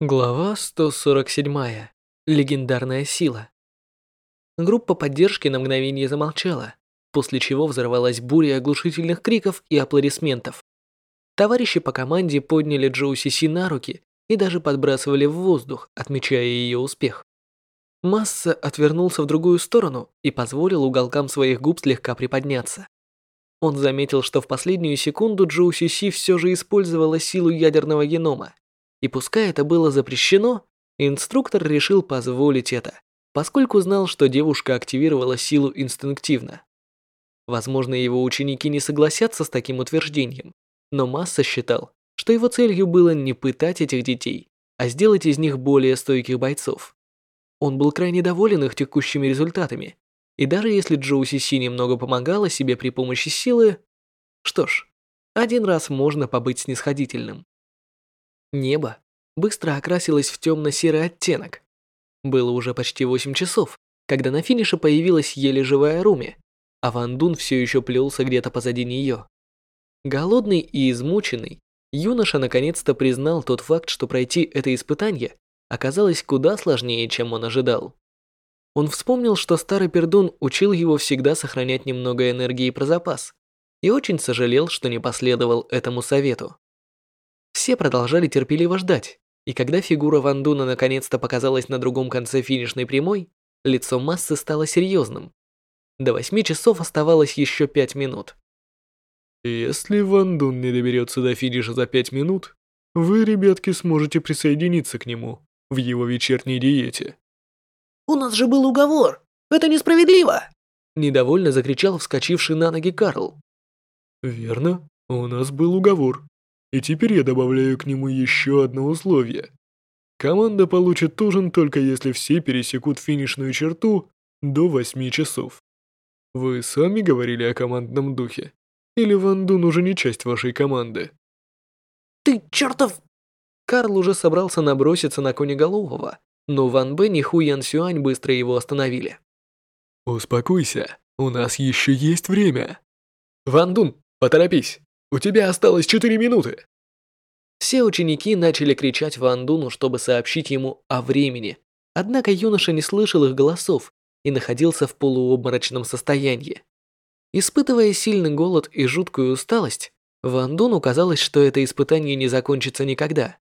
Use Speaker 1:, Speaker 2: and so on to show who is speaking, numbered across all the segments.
Speaker 1: Глава 147. Легендарная сила. Группа поддержки на мгновение замолчала, после чего взорвалась буря оглушительных криков и аплодисментов. Товарищи по команде подняли Джоу Сиси на руки и даже подбрасывали в воздух, отмечая ее успех. Масса отвернулся в другую сторону и позволил уголкам своих губ слегка приподняться. Он заметил, что в последнюю секунду Джоу Сиси все же использовала силу ядерного генома, и пускай это было запрещено, инструктор решил позволить это, поскольку знал, что девушка активировала силу инстинктивно. Возможно, его ученики не согласятся с таким утверждением, но Масса считал, что его целью было не пытать этих детей, а сделать из них более стойких бойцов. Он был крайне доволен их текущими результатами, и даже если Джоу Сиси немного помогала себе при помощи силы, что ж, один раз можно побыть снисходительным. Небо быстро окрасилось в темно-серый оттенок. Было уже почти 8 часов, когда на финише появилась еле живая Руми, а Ван Дун все еще плелся где-то позади нее. Голодный и измученный, юноша наконец-то признал тот факт, что пройти это испытание оказалось куда сложнее, чем он ожидал. Он вспомнил, что старый пердун учил его всегда сохранять немного энергии про запас, и очень сожалел, что не последовал этому совету. Все продолжали терпеливо ждать, и когда фигура Ван Дуна наконец-то показалась на другом конце финишной прямой, лицо массы стало серьезным. До восьми часов оставалось еще пять минут.
Speaker 2: Если Ван Дун не доберется до финиша за пять минут, вы, ребятки, сможете присоединиться к нему в его вечерней диете.
Speaker 3: «У нас же был уговор! Это несправедливо!»
Speaker 1: Недовольно закричал вскочивший на ноги Карл.
Speaker 2: «Верно, у нас был уговор. И теперь я добавляю к нему еще одно условие. Команда получит ужин только если все пересекут финишную черту до 8 часов. Вы сами говорили о командном духе? Или Ван Дун уже не часть вашей команды?
Speaker 3: Ты чертов...
Speaker 1: Карл уже собрался наброситься на Конеголового, но Ван Бен и Ху Ян Сюань быстро его остановили.
Speaker 2: Успокойся, у нас еще есть время.
Speaker 1: Ван Дун, поторопись. У тебя осталось четыре минуты!» Все ученики начали кричать Ван Дуну, чтобы сообщить ему о времени. Однако юноша не слышал их голосов и находился в полуобморочном состоянии. Испытывая сильный голод и жуткую усталость, Ван Дуну казалось, что это испытание не закончится никогда.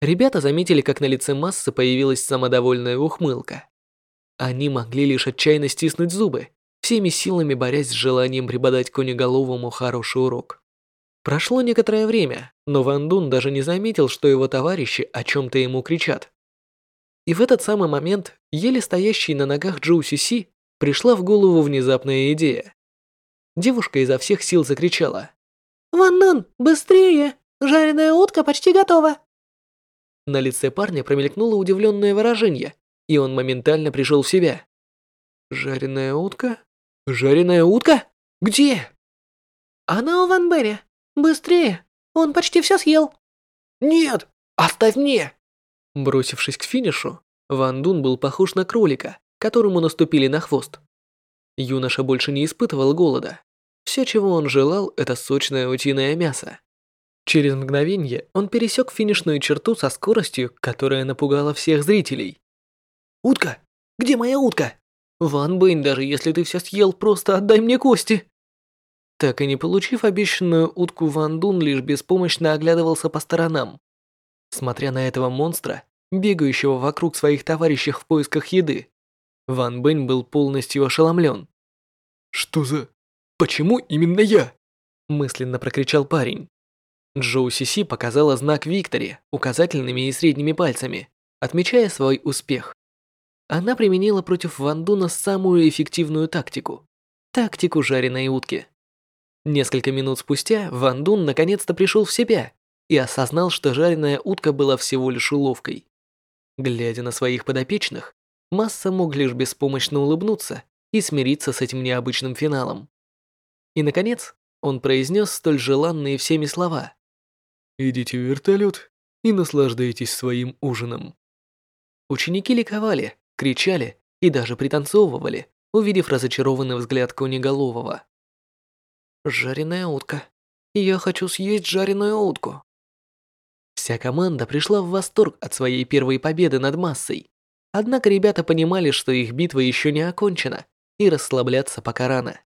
Speaker 1: Ребята заметили, как на лице массы появилась самодовольная ухмылка. Они могли лишь отчаянно стиснуть зубы, всеми силами борясь с желанием преподать конеголовому хороший урок. Прошло некоторое время, но Ван Дун даже не заметил, что его товарищи о чем-то ему кричат. И в этот самый момент, еле стоящей на ногах Джоу Си Си, пришла в голову внезапная идея. Девушка изо всех сил закричала.
Speaker 3: «Ван Дун, быстрее! Жареная утка почти готова!»
Speaker 1: На лице парня промелькнуло удивленное выражение, и он моментально пришел в себя. «Жареная утка? Жареная утка? Где?»
Speaker 3: «Она у Ван Берри. Быстрее! Он почти все съел!»
Speaker 1: «Нет! Оставь мне!» Бросившись к финишу, Ван Дун был похож на кролика, которому наступили на хвост. Юноша больше не испытывал голода. Все, чего он желал, это сочное утиное мясо. Через мгновение он пересек финишную черту со скоростью, которая напугала всех зрителей.
Speaker 3: «Утка! Где моя утка?»
Speaker 1: «Ван Бэйн, даже если ты все съел, просто отдай мне кости!» Так и не получив обещанную утку, Ван Дун лишь беспомощно оглядывался по сторонам. Смотря на этого монстра, бегающего вокруг своих товарищей в поисках еды, Ван Бэнь был полностью ошеломлен.
Speaker 2: «Что за... Почему именно я?»
Speaker 1: мысленно прокричал парень. Джоу Сиси показала знак Викторе указательными и средними пальцами, отмечая свой успех. Она применила против Ван Дуна самую эффективную тактику – тактику жареной утки. Несколько минут спустя Ван Дун наконец-то пришел в себя и осознал, что жареная утка была всего лишь уловкой. Глядя на своих подопечных, Масса мог лишь беспомощно улыбнуться и смириться с этим необычным финалом. И, наконец, он произнес столь желанные всеми слова.
Speaker 2: «Идите в вертолет и наслаждайтесь своим ужином».
Speaker 1: Ученики ликовали, кричали и даже пританцовывали, увидев разочарованный взгляд Конеголового. Жареная утка. Я хочу съесть жареную утку. Вся команда пришла в восторг от своей первой победы над массой. Однако ребята понимали, что их битва еще не окончена, и расслабляться пока рано.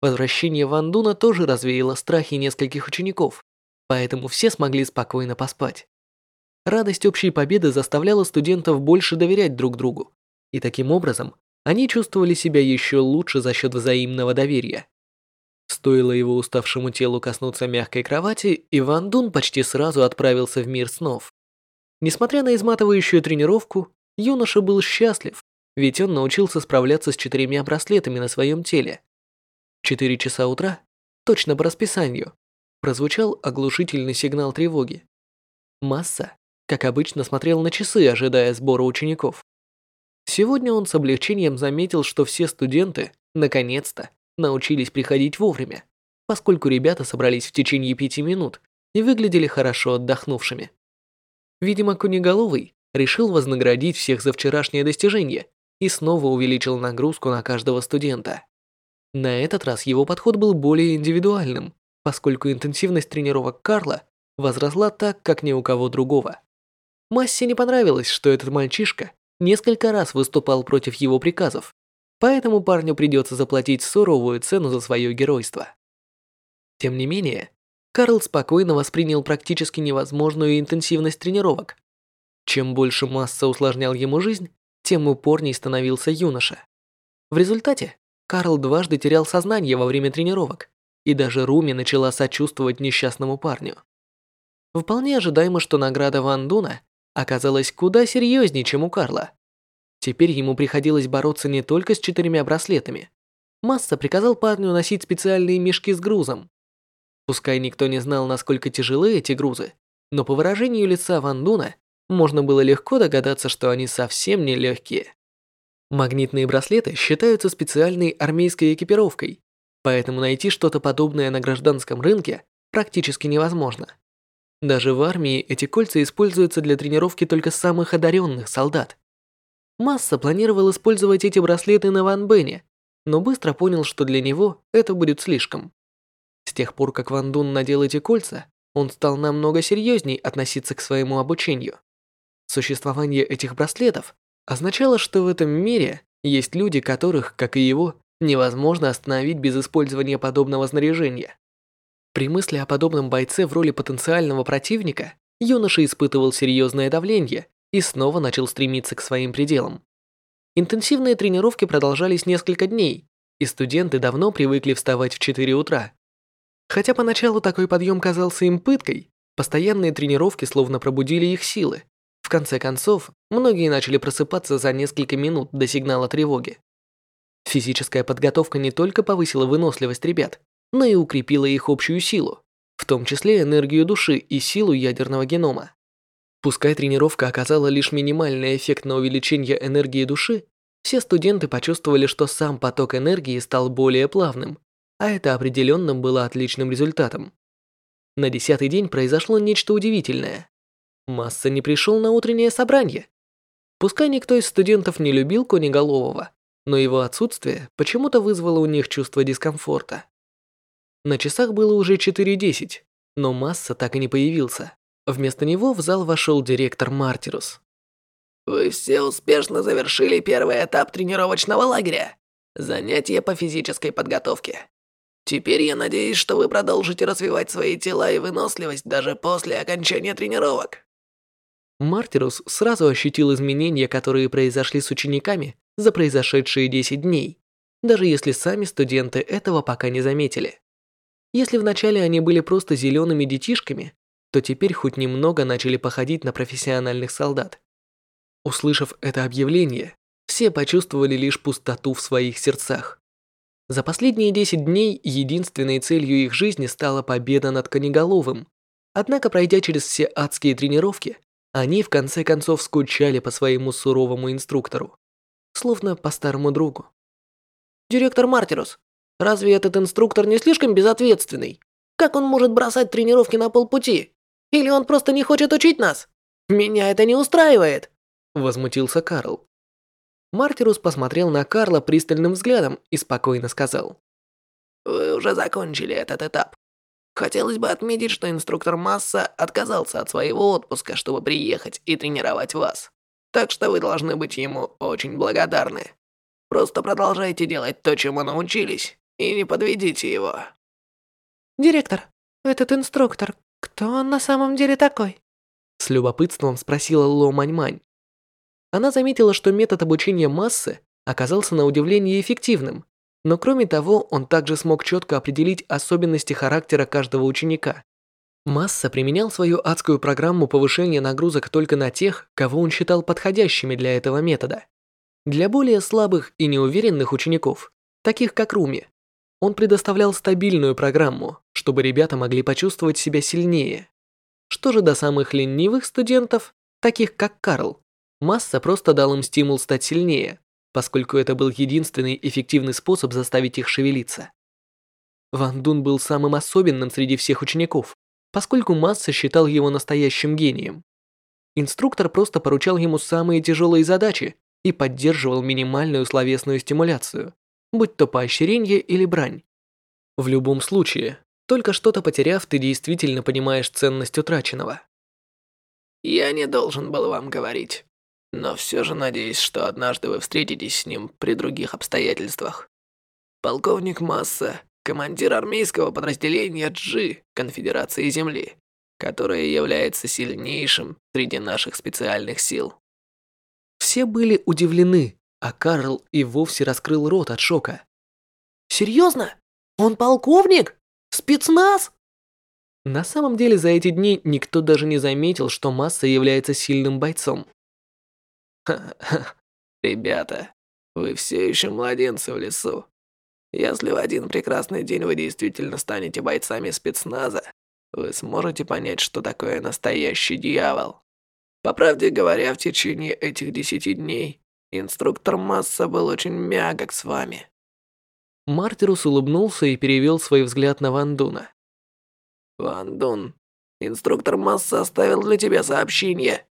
Speaker 1: Возвращение Ван Дуна тоже развеяло страхи нескольких учеников, поэтому все смогли спокойно поспать. Радость общей победы заставляла студентов больше доверять друг другу, и таким образом они чувствовали себя еще лучше за счет взаимного доверия. Стоило его уставшему телу коснуться мягкой кровати, и Ван Дун почти сразу отправился в мир снов. Несмотря на изматывающую тренировку, юноша был счастлив, ведь он научился справляться с четырьмя браслетами на своем теле. Четыре часа утра, точно по расписанию, прозвучал оглушительный сигнал тревоги. Масса, как обычно, смотрел на часы, ожидая сбора учеников. Сегодня он с облегчением заметил, что все студенты, наконец-то, научились приходить вовремя, поскольку ребята собрались в течение пяти минут и выглядели хорошо отдохнувшими. Видимо, Кунеголовый решил вознаградить всех за вчерашнее достижение и снова увеличил нагрузку на каждого студента. На этот раз его подход был более индивидуальным, поскольку интенсивность тренировок Карла возросла так, как ни у кого другого. Массе не понравилось, что этот мальчишка несколько раз выступал против его приказов, поэтому парню придется заплатить суровую цену за свое геройство. Тем не менее, Карл спокойно воспринял практически невозможную интенсивность тренировок. Чем больше масса усложнял ему жизнь, тем упорней становился юноша. В результате Карл дважды терял сознание во время тренировок, и даже Руми начала сочувствовать несчастному парню. Вполне ожидаемо, что награда Ван Дуна оказалась куда серьезнее, чем у Карла. Теперь ему приходилось бороться не только с четырьмя браслетами. Масса приказал парню носить специальные мешки с грузом. Пускай никто не знал, насколько тяжелы эти грузы, но по выражению лица Ван Дуна можно было легко догадаться, что они совсем не легкие. Магнитные браслеты считаются специальной армейской экипировкой, поэтому найти что-то подобное на гражданском рынке практически невозможно. Даже в армии эти кольца используются для тренировки только самых одаренных солдат. Масса планировал использовать эти браслеты на Ван Бене, но быстро понял, что для него это будет слишком. С тех пор, как Ван Дун надел эти кольца, он стал намного серьезней относиться к своему обучению. Существование этих браслетов означало, что в этом мире есть люди, которых, как и его, невозможно остановить без использования подобного снаряжения. При мысли о подобном бойце в роли потенциального противника, юноша испытывал серьезное давление и снова начал стремиться к своим пределам. Интенсивные тренировки продолжались несколько дней, и студенты давно привыкли вставать в 4 утра. Хотя поначалу такой подъем казался им пыткой, постоянные тренировки словно пробудили их силы, в конце концов, многие начали просыпаться за несколько минут до сигнала тревоги. Физическая подготовка не только повысила выносливость ребят, но и укрепила их общую силу, в том числе энергию души и силу ядерного генома. Пускай тренировка оказала лишь минимальный эффект на увеличение энергии души, все студенты почувствовали, что сам поток энергии стал более плавным, а это определенно было отличным результатом. На десятый день произошло нечто удивительное. Масса не пришел на утреннее собрание. Пускай никто из студентов не любил Конеголового, но его отсутствие почему-то вызвало у них чувство дискомфорта. На часах было уже 4.10, но Масса так и не появился. Вместо него в зал вошел директор Мартирус.
Speaker 4: «Вы все успешно завершили первый этап тренировочного лагеря. Занятия по физической подготовке. Теперь я надеюсь, что вы продолжите развивать свои тела и выносливость даже после окончания тренировок.
Speaker 1: Мартирус сразу ощутил изменения, которые произошли с учениками за произошедшие 10 дней, даже если сами студенты этого пока не заметили. Если вначале они были просто зелеными детишками, то теперь хоть немного начали походить на профессиональных солдат. Услышав это объявление, все почувствовали лишь пустоту в своих сердцах. За последние 10 дней единственной целью их жизни стала победа над Конеголовым. Однако, пройдя через все адские тренировки, они в конце концов скучали по своему суровому инструктору, словно по старому другу.
Speaker 3: «Директор Мартирус, разве этот инструктор не слишком безответственный? Как он может бросать тренировки на полпути? Или он просто не хочет учить нас? Меня это не устраивает!»
Speaker 1: Возмутился Карл. Мартирус посмотрел на Карла пристальным взглядом и спокойно сказал.
Speaker 4: «Вы уже закончили этот этап. Хотелось бы отметить, что инструктор Масса отказался от своего отпуска, чтобы приехать и тренировать вас. Так что вы должны быть ему очень благодарны. Просто продолжайте делать то, чему научились, и не подведите его.
Speaker 3: Директор, этот инструктор, кто он на самом деле такой?
Speaker 1: С любопытством спросила Ло Маньмань. Она заметила, что метод обучения массы оказался на удивление эффективным, но кроме того, он также смог четко определить особенности характера каждого ученика. Масса применял свою адскую программу повышения нагрузок только на тех, кого он считал подходящими для этого метода. Для более слабых и неуверенных учеников, таких как Руми, он предоставлял стабильную программу, чтобы ребята могли почувствовать себя сильнее. Что же до самых ленивых студентов, таких как Карл, Масса просто дал им стимул стать сильнее, поскольку это был единственный эффективный способ заставить их шевелиться. Ван Дун был самым особенным среди всех учеников, поскольку Масса считал его настоящим гением. Инструктор просто поручал ему самые тяжелые задачи и поддерживал минимальную словесную стимуляцию, будь то поощрение или брань. В любом случае, только что-то потеряв, ты действительно понимаешь ценность утраченного.
Speaker 4: Я не должен был вам говорить. Но все же надеюсь, что однажды вы встретитесь с ним при других обстоятельствах. Полковник Масса, командир армейского подразделения Джи Конфедерации Земли, которое является сильнейшим среди наших специальных сил.
Speaker 1: Все были удивлены, а Карл и вовсе раскрыл рот от шока.
Speaker 3: «Серьезно? Он полковник? Спецназ?»
Speaker 1: На самом деле за эти дни никто даже не заметил, что Масса является сильным бойцом.
Speaker 4: Ребята, вы все еще младенцы в лесу. Если в один прекрасный день вы действительно станете бойцами спецназа, вы сможете понять, что такое настоящий дьявол. По правде говоря, в течение этих десяти дней инструктор Масса был очень мягок с вами.
Speaker 1: Мартирус улыбнулся и перевел свой взгляд на Ван Дуна.
Speaker 4: Ван Дун, инструктор Масса оставил для тебя сообщение.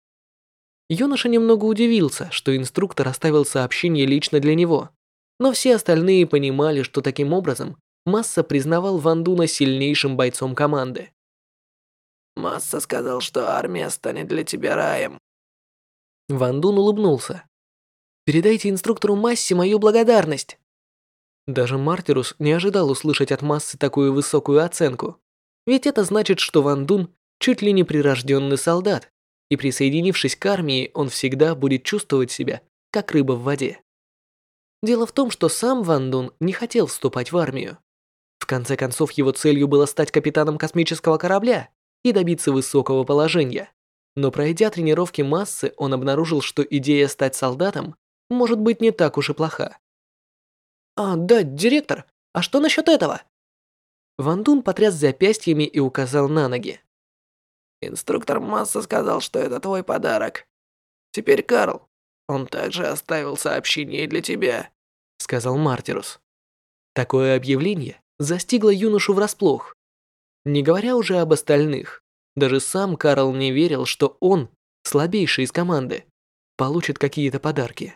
Speaker 1: Юноша немного удивился, что инструктор оставил сообщение лично для него, но все остальные понимали, что таким образом Масса признавал Ван Дуна сильнейшим бойцом команды.
Speaker 4: Масса сказал, что армия станет для тебя раем.
Speaker 1: Ван Дун улыбнулся. «Передайте инструктору Массе мою благодарность». Даже Мартирус не ожидал услышать от Массы такую высокую оценку, ведь это значит, что Ван Дун чуть ли не прирожденный солдат, и присоединившись к армии, он всегда будет чувствовать себя, как рыба в воде. Дело в том, что сам Ван Дун не хотел вступать в армию. В конце концов, его целью было стать капитаном космического корабля и добиться высокого положения. Но пройдя тренировки массы, он обнаружил, что идея стать солдатом может быть не так уж и плоха.
Speaker 3: «А, да, директор, а что насчет этого?»
Speaker 1: Ван Дун потряс запястьями и указал на ноги.
Speaker 4: Инструктор Масса сказал, что это твой подарок. Теперь Карл, он также оставил сообщение для тебя», —
Speaker 1: сказал Мартирус. Такое объявление застигло юношу врасплох. Не говоря уже об остальных, даже сам Карл не верил, что он, слабейший из команды, получит какие-то подарки.